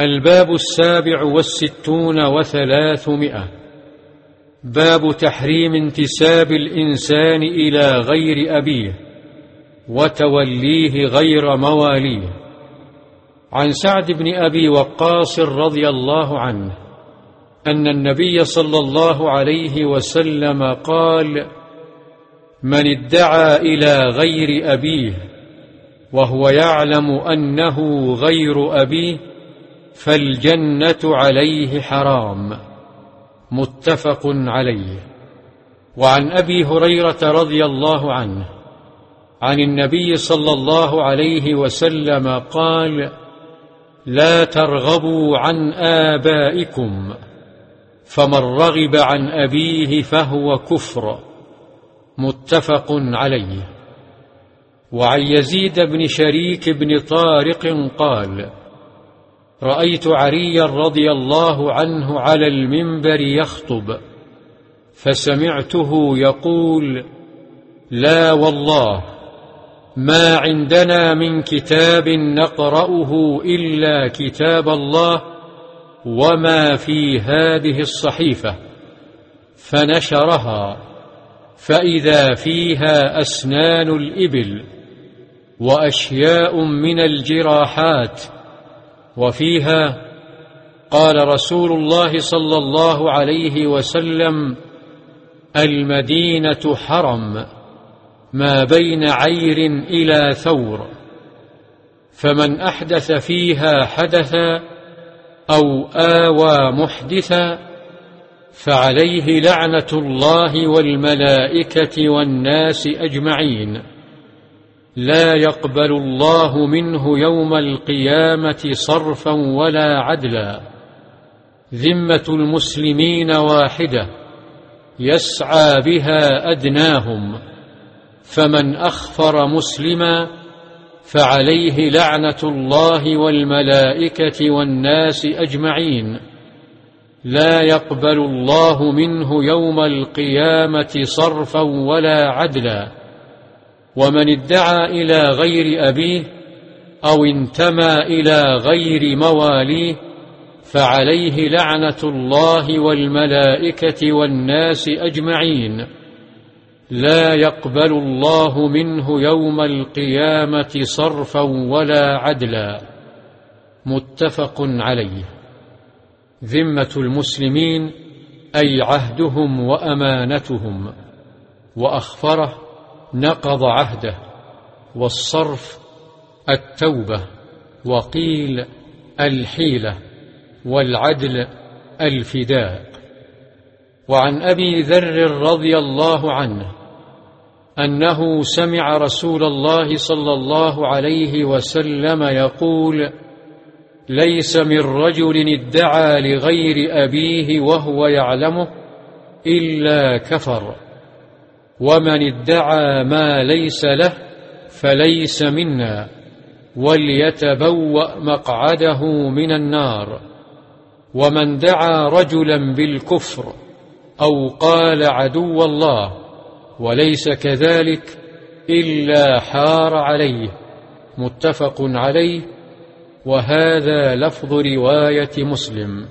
الباب السابع والستون وثلاثمائة. باب تحريم انتساب الإنسان إلى غير أبيه وتوليه غير مواليه. عن سعد بن أبي وقاص رضي الله عنه أن النبي صلى الله عليه وسلم قال من ادعى إلى غير أبيه وهو يعلم أنه غير أبيه فالجنة عليه حرام. متفق عليه. وعن أبي هريرة رضي الله عنه عن النبي صلى الله عليه وسلم قال لا ترغبوا عن آبائكم فمن رغب عن أبيه فهو كفر. متفق عليه. وعن يزيد بن شريك بن طارق قال رأيت عريا رضي الله عنه على المنبر يخطب فسمعته يقول لا والله ما عندنا من كتاب نقرأه إلا كتاب الله وما في هذه الصحيفة فنشرها فإذا فيها أسنان الإبل وأشياء من الجراحات وفيها قال رسول الله صلى الله عليه وسلم المدينة حرم ما بين عير إلى ثور فمن أحدث فيها حدثا أو آوى محدثا فعليه لعنة الله والملائكة والناس أجمعين. لا يقبل الله منه يوم القيامة صرفا ولا عدلا. ذمة المسلمين واحدة يسعى بها أدناهم. فمن أخفر مسلما فعليه لعنة الله والملائكة والناس أجمعين. لا يقبل الله منه يوم القيامة صرفا ولا عدلا. ومن ادعى إلى غير أبيه أو انتمى إلى غير مواليه فعليه لعنة الله والملائكة والناس أجمعين. لا يقبل الله منه يوم القيامة صرفا ولا عدلا. متفق عليه. ذمة المسلمين أي عهدهم وأمانتهم. وأخفره نقض عهده والصرف التوبة وقيل الحيلة والعدل الفداء. وعن أبي ذر رضي الله عنه أنه سمع رسول الله صلى الله عليه وسلم يقول ليس من رجل ادعى لغير أبيه وهو يعلمه إلا كفر. ومن ادعى ما ليس له فليس منا وليتبوأ مقعده من النار. ومن دعا رجلا بالكفر أو قال عدو الله وليس كذلك إلا حار عليه. متفق عليه. وهذا لفظ رواية مسلم.